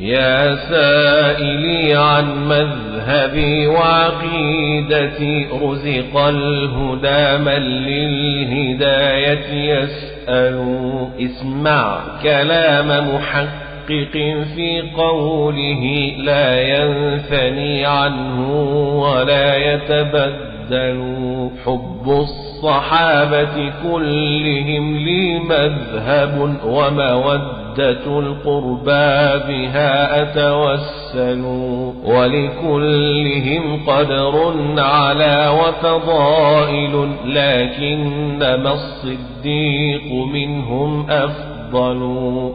يا سائلي عن مذهبي وعقيدتي رزق الهدى من للهداية يسأل. اسمع كلام محقق في قوله لا ينثني عنه ولا يتبدل. حب الصحابة كلهم لي مذهب ومودة القربى بها أتوسل ولكلهم قدر على وفضائل لكنما الصديق منهم أفضل